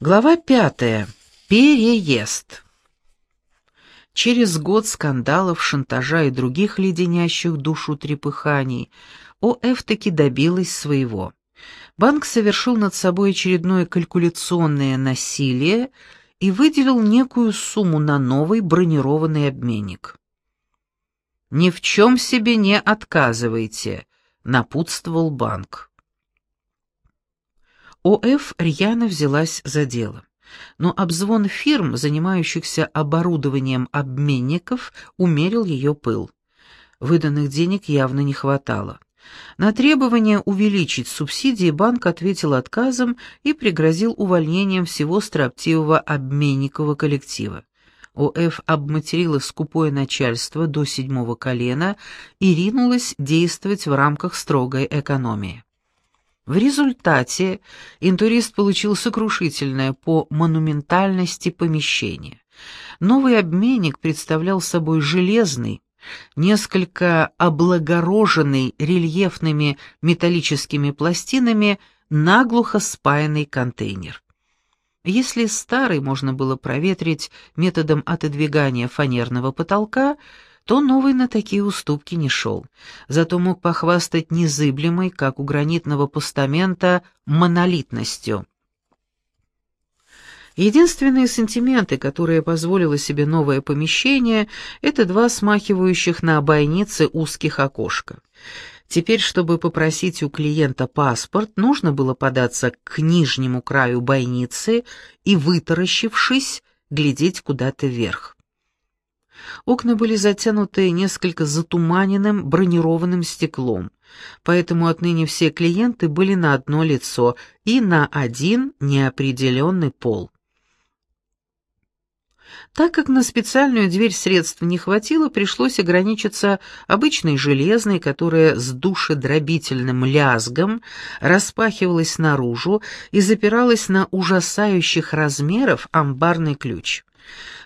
Глава пятая. Переезд. Через год скандалов, шантажа и других леденящих душу трепыханий ОФ таки добилась своего. Банк совершил над собой очередное калькуляционное насилие и выделил некую сумму на новый бронированный обменник. «Ни в чем себе не отказывайте», — напутствовал банк. ОФ рьяно взялась за дело. Но обзвон фирм, занимающихся оборудованием обменников, умерил ее пыл. Выданных денег явно не хватало. На требование увеличить субсидии банк ответил отказом и пригрозил увольнением всего строптивого обменникового коллектива. ОФ обматерила скупое начальство до седьмого колена и ринулась действовать в рамках строгой экономии. В результате интурист получил сокрушительное по монументальности помещение. Новый обменник представлял собой железный, несколько облагороженный рельефными металлическими пластинами наглухо спаянный контейнер. Если старый можно было проветрить методом отодвигания фанерного потолка, то новый на такие уступки не шел, зато мог похвастать незыблемой, как у гранитного постамента, монолитностью. Единственные сантименты, которые позволило себе новое помещение, это два смахивающих на бойницы узких окошка. Теперь, чтобы попросить у клиента паспорт, нужно было податься к нижнему краю бойницы и, вытаращившись, глядеть куда-то вверх. Окна были затянуты несколько затуманенным бронированным стеклом, поэтому отныне все клиенты были на одно лицо и на один неопределенный пол. Так как на специальную дверь средств не хватило, пришлось ограничиться обычной железной, которая с душедробительным лязгом распахивалась наружу и запиралась на ужасающих размеров амбарный ключ.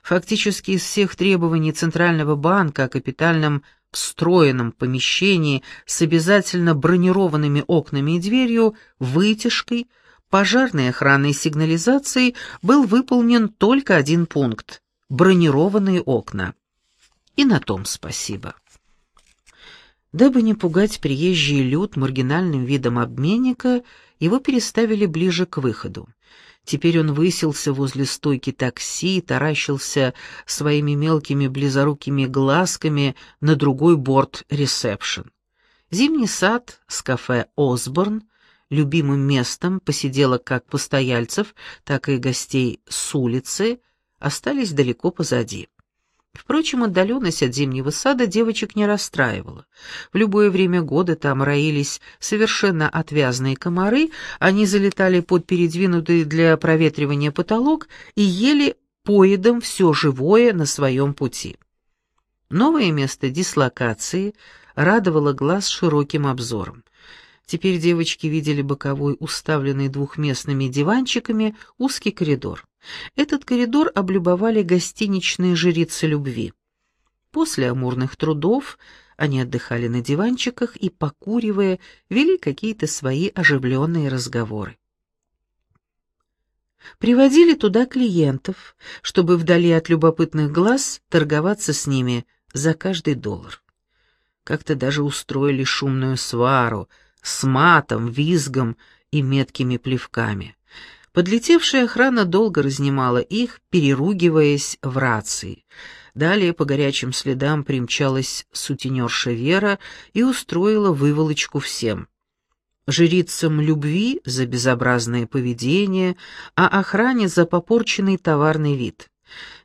Фактически из всех требований Центрального банка о капитальном встроенном помещении с обязательно бронированными окнами и дверью, вытяжкой, пожарной охраной и сигнализацией был выполнен только один пункт — бронированные окна. И на том спасибо. Дабы не пугать приезжий люд маргинальным видом обменника, его переставили ближе к выходу. Теперь он высился возле стойки такси, таращился своими мелкими близорукими глазками на другой борт ресепшн. Зимний сад с кафе «Осборн», любимым местом посиделок как постояльцев, так и гостей с улицы, остались далеко позади. Впрочем, отдаленность от зимнего сада девочек не расстраивала. В любое время года там роились совершенно отвязные комары, они залетали под передвинутый для проветривания потолок и ели поедом все живое на своем пути. Новое место дислокации радовало глаз широким обзором. Теперь девочки видели боковой, уставленный двухместными диванчиками, узкий коридор. Этот коридор облюбовали гостиничные жрицы любви. После амурных трудов они отдыхали на диванчиках и, покуривая, вели какие-то свои оживленные разговоры. Приводили туда клиентов, чтобы вдали от любопытных глаз торговаться с ними за каждый доллар. Как-то даже устроили шумную свару с матом, визгом и меткими плевками. Подлетевшая охрана долго разнимала их, переругиваясь в рации. Далее по горячим следам примчалась сутенерша Вера и устроила выволочку всем. Жрицам любви за безобразное поведение, а охране за попорченный товарный вид.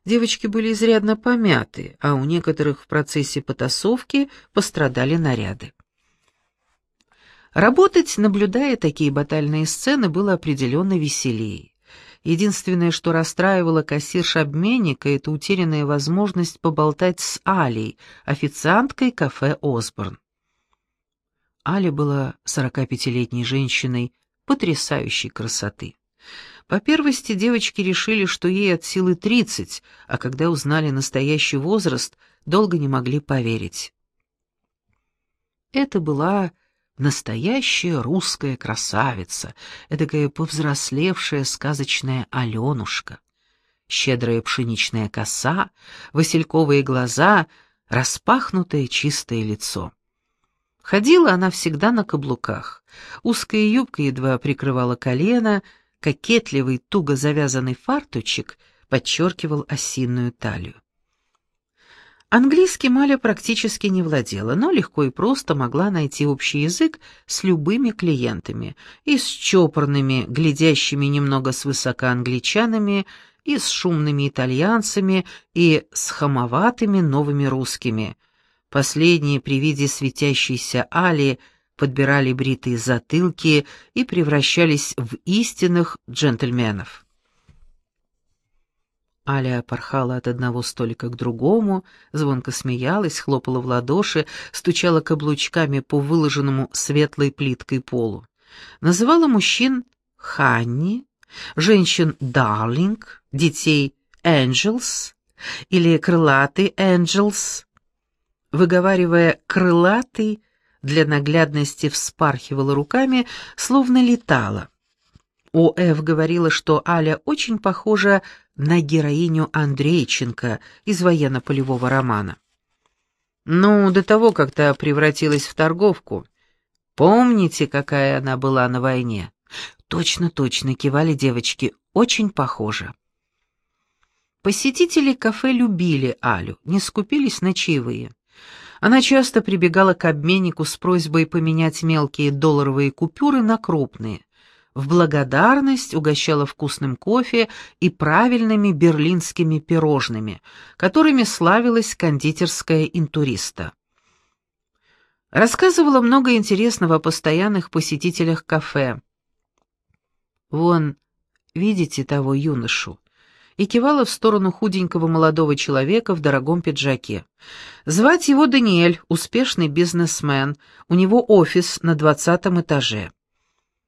Девочки были изрядно помяты, а у некоторых в процессе потасовки пострадали наряды. Работать, наблюдая такие батальные сцены, было определенно веселее. Единственное, что расстраивало кассирш обменника, это утерянная возможность поболтать с Алей, официанткой кафе «Осборн». Аля была 45-летней женщиной потрясающей красоты. По первости девочки решили, что ей от силы 30, а когда узнали настоящий возраст, долго не могли поверить. Это была Настоящая русская красавица, эдакая повзрослевшая сказочная Аленушка. Щедрая пшеничная коса, васильковые глаза, распахнутое чистое лицо. Ходила она всегда на каблуках. Узкая юбка едва прикрывала колено, кокетливый, туго завязанный фартучек подчеркивал осинную талию. Английским Аля практически не владела, но легко и просто могла найти общий язык с любыми клиентами, и с чопорными, глядящими немного свысока англичанами, и с шумными итальянцами, и с хамоватыми новыми русскими. Последние при виде светящейся Али подбирали бритые затылки и превращались в истинных джентльменов. Аля порхала от одного столика к другому, звонко смеялась, хлопала в ладоши, стучала каблучками по выложенному светлой плиткой полу. Называла мужчин «Ханни», женщин «Дарлинг», детей «Энджелс» или «Крылатый Энджелс». Выговаривая «крылатый», для наглядности вспархивала руками, словно летала. О.Ф. говорила, что Аля очень похожа на героиню Андрейченко из военно-полевого романа. Ну, до того, как та превратилась в торговку. Помните, какая она была на войне? Точно, точно, кивали девочки, очень похожа. Посетители кафе любили Алю, не скупились на чаевые. Она часто прибегала к обменнику с просьбой поменять мелкие долларовые купюры на крупные в благодарность угощала вкусным кофе и правильными берлинскими пирожными, которыми славилась кондитерская интуриста. Рассказывала много интересного о постоянных посетителях кафе. «Вон, видите того юношу?» и кивала в сторону худенького молодого человека в дорогом пиджаке. Звать его Даниэль, успешный бизнесмен, у него офис на двадцатом этаже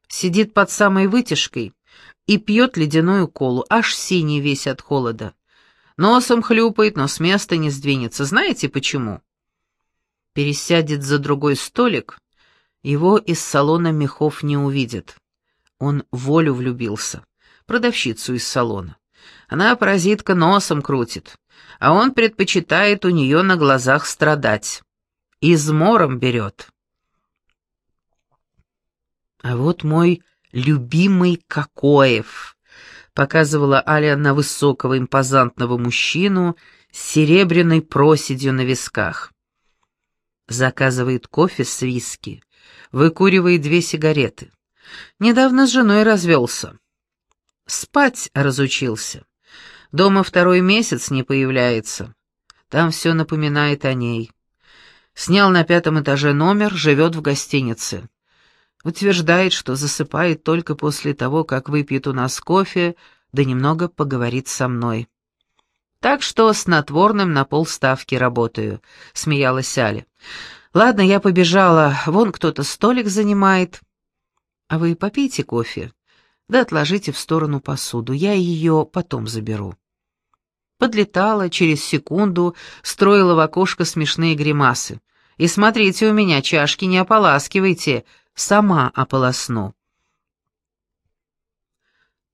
сидит под самой вытяжкой и пьет ледяную колу, аж синий весь от холода. Носом хлюпает, но с места не сдвинется. Знаете почему? Пересядет за другой столик, его из салона мехов не увидят. Он волю влюбился, продавщицу из салона. Она, паразитка, носом крутит, а он предпочитает у нее на глазах страдать. Измором берет. А вот мой любимый Кокоев, показывала Аля на высокого импозантного мужчину с серебряной проседью на висках. Заказывает кофе с виски, выкуривает две сигареты. Недавно с женой развелся. Спать разучился. Дома второй месяц не появляется. Там все напоминает о ней. Снял на пятом этаже номер, живет в гостинице. Утверждает, что засыпает только после того, как выпьет у нас кофе, да немного поговорит со мной. Так что снотворным на полставки работаю, смеялась Аля. Ладно, я побежала, вон кто-то столик занимает. А вы попейте кофе, да отложите в сторону посуду, я ее потом заберу. Подлетала, через секунду строила в окошко смешные гримасы. И смотрите у меня, чашки не ополаскивайте, сама ополосну.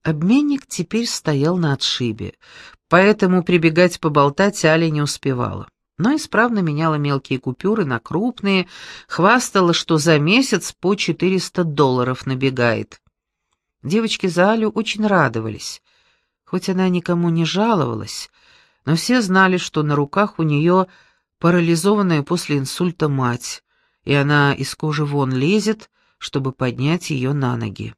Обменник теперь стоял на отшибе, поэтому прибегать поболтать Аля не успевала. Но исправно меняла мелкие купюры на крупные, хвастала, что за месяц по 400 долларов набегает. Девочки за Алю очень радовались. Хоть она никому не жаловалась, но все знали, что на руках у нее парализованная после инсульта мать, и она из кожи вон лезет, чтобы поднять ее на ноги.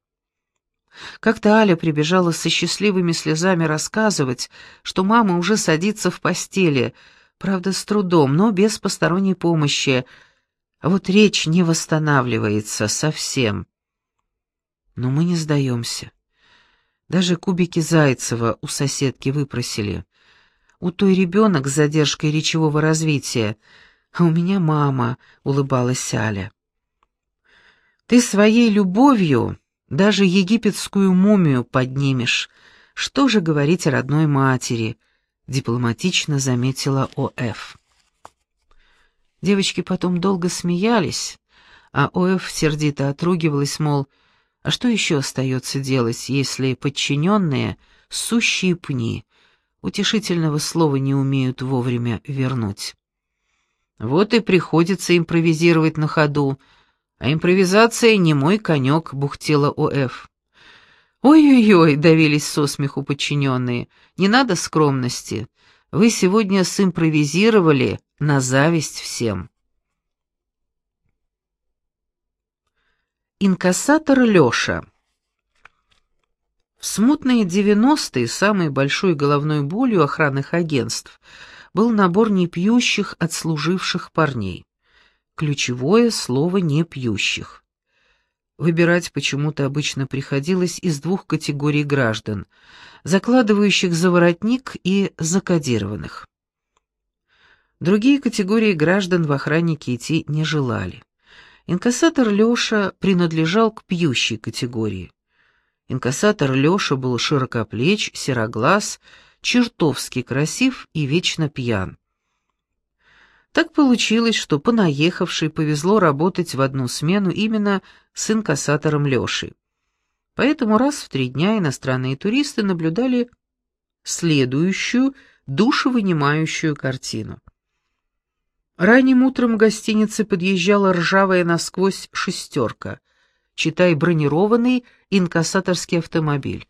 Как-то Аля прибежала со счастливыми слезами рассказывать, что мама уже садится в постели, правда, с трудом, но без посторонней помощи, а вот речь не восстанавливается совсем. Но мы не сдаемся. Даже кубики Зайцева у соседки выпросили. У той ребенок с задержкой речевого развития, а у меня мама, улыбалась Аля. Ты своей любовью даже египетскую мумию поднимешь. Что же говорить о родной матери?» — дипломатично заметила О.Ф. Девочки потом долго смеялись, а ОФ сердито отругивалась, мол, а что еще остается делать, если подчиненные — сущие пни, утешительного слова не умеют вовремя вернуть? Вот и приходится импровизировать на ходу, а импровизация не мой конек, бухтела ОФ. «Ой-ой-ой», — давились со смеху подчиненные, — «не надо скромности. Вы сегодня симпровизировали на зависть всем». Инкассатор Лёша В смутные девяностые самой большой головной болью охранных агентств был набор непьющих отслуживших парней. Ключевое слово «непьющих». Выбирать почему-то обычно приходилось из двух категорий граждан – закладывающих за воротник и закодированных. Другие категории граждан в охранники идти не желали. Инкассатор Леша принадлежал к пьющей категории. Инкассатор Леша был широкоплеч, сероглаз, чертовски красив и вечно пьян. Так получилось, что понаехавшей повезло работать в одну смену именно с инкассатором Лешей. Поэтому раз в три дня иностранные туристы наблюдали следующую душевынимающую картину. Ранним утром в гостинице подъезжала ржавая насквозь шестерка, читай бронированный инкассаторский автомобиль,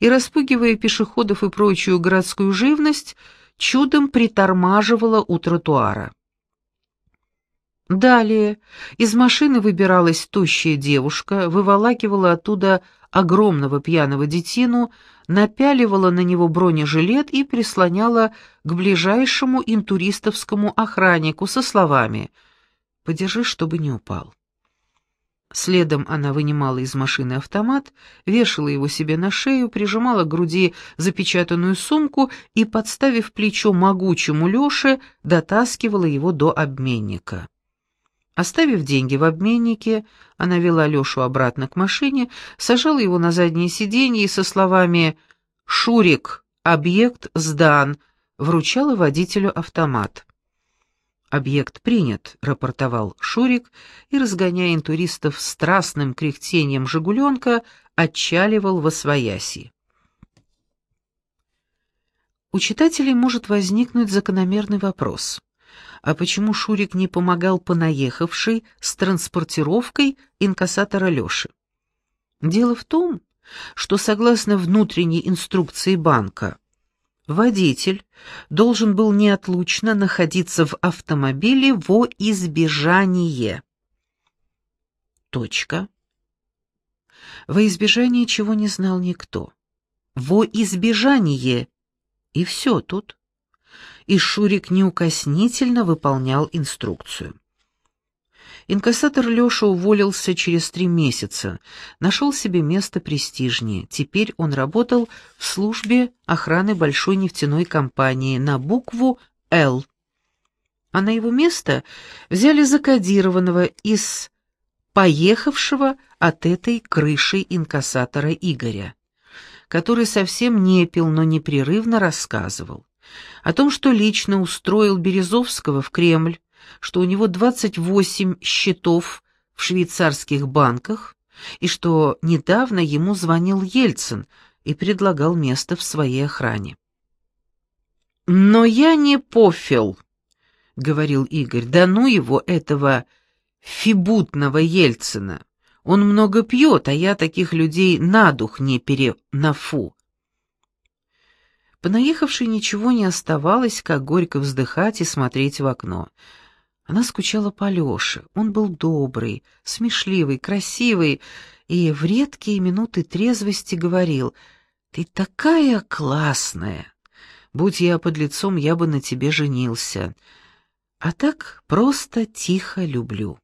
и, распугивая пешеходов и прочую городскую живность, чудом притормаживала у тротуара. Далее из машины выбиралась тощая девушка, выволакивала оттуда огромного пьяного детину, напяливала на него бронежилет и прислоняла к ближайшему интуристовскому охраннику со словами «Подержи, чтобы не упал». Следом она вынимала из машины автомат, вешала его себе на шею, прижимала к груди запечатанную сумку и, подставив плечо могучему Лёше, дотаскивала его до обменника. Оставив деньги в обменнике, она вела Лешу обратно к машине, сажала его на заднее сиденье и со словами «Шурик, объект сдан», вручала водителю автомат. «Объект принят», — рапортовал Шурик и, разгоняя интуристов страстным кряхтением «Жигуленка», отчаливал во свояси. У читателей может возникнуть закономерный вопрос а почему Шурик не помогал понаехавшей с транспортировкой инкассатора Лёши. Дело в том, что согласно внутренней инструкции банка, водитель должен был неотлучно находиться в автомобиле во избежание. Точка. Во избежание чего не знал никто. Во избежание. И все тут и Шурик неукоснительно выполнял инструкцию. Инкассатор Леша уволился через три месяца, нашел себе место престижнее. Теперь он работал в службе охраны большой нефтяной компании на букву «Л». А на его место взяли закодированного из поехавшего от этой крыши инкассатора Игоря, который совсем не пил, но непрерывно рассказывал о том, что лично устроил Березовского в Кремль, что у него 28 счетов в швейцарских банках и что недавно ему звонил Ельцин и предлагал место в своей охране. «Но я не пофил», — говорил Игорь, — «да ну его, этого фибутного Ельцина. Он много пьет, а я таких людей на дух не перенафу. Понаехавшей ничего не оставалось, как горько вздыхать и смотреть в окно. Она скучала по Лёше. Он был добрый, смешливый, красивый, и в редкие минуты трезвости говорил «Ты такая классная! Будь я под лицом, я бы на тебе женился. А так просто тихо люблю»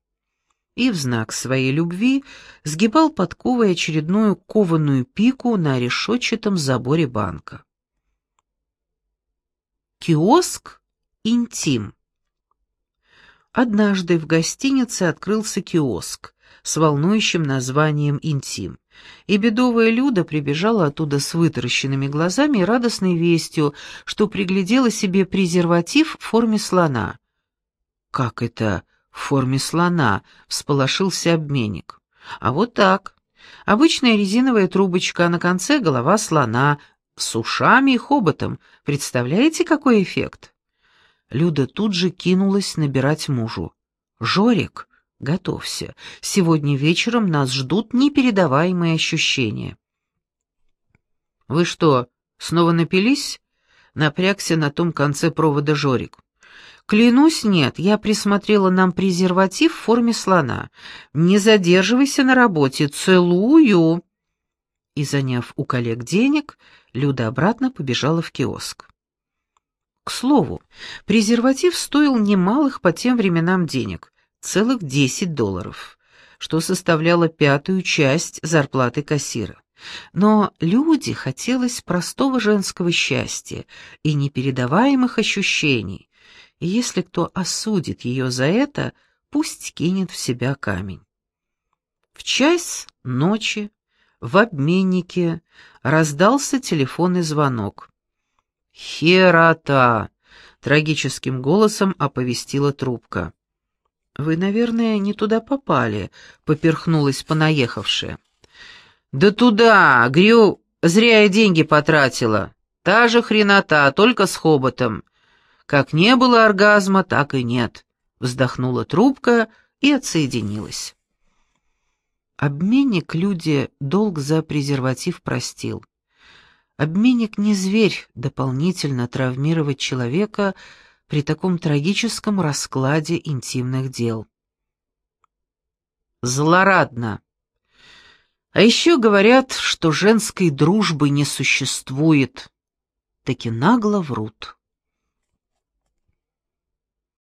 и в знак своей любви сгибал подковой очередную кованую пику на решетчатом заборе банка. Киоск «Интим». Однажды в гостинице открылся киоск с волнующим названием «Интим», и бедовая Люда прибежала оттуда с вытаращенными глазами и радостной вестью, что приглядела себе презерватив в форме слона. «Как это в форме слона всполошился обменник. А вот так. Обычная резиновая трубочка, а на конце голова слона с ушами и хоботом. Представляете, какой эффект? Люда тут же кинулась набирать мужу. «Жорик, готовься. Сегодня вечером нас ждут непередаваемые ощущения». «Вы что, снова напились?» Напрягся на том конце провода Жорик. «Клянусь, нет, я присмотрела нам презерватив в форме слона. Не задерживайся на работе, целую!» И, заняв у коллег денег, Люда обратно побежала в киоск. К слову, презерватив стоил немалых по тем временам денег, целых 10 долларов, что составляло пятую часть зарплаты кассира. Но Люде хотелось простого женского счастья и непередаваемых ощущений, и если кто осудит ее за это, пусть кинет в себя камень. В час ночи в обменнике раздался телефонный звонок. «Херата!» — трагическим голосом оповестила трубка. «Вы, наверное, не туда попали», — поперхнулась понаехавшая. «Да туда, Грю, зря я деньги потратила. Та же хренота, только с хоботом. Как не было оргазма, так и нет», — вздохнула трубка и отсоединилась. Обменник люди долг за презерватив простил. Обменник не зверь дополнительно травмировать человека при таком трагическом раскладе интимных дел. Злорадно. А еще говорят, что женской дружбы не существует. Таки нагло врут.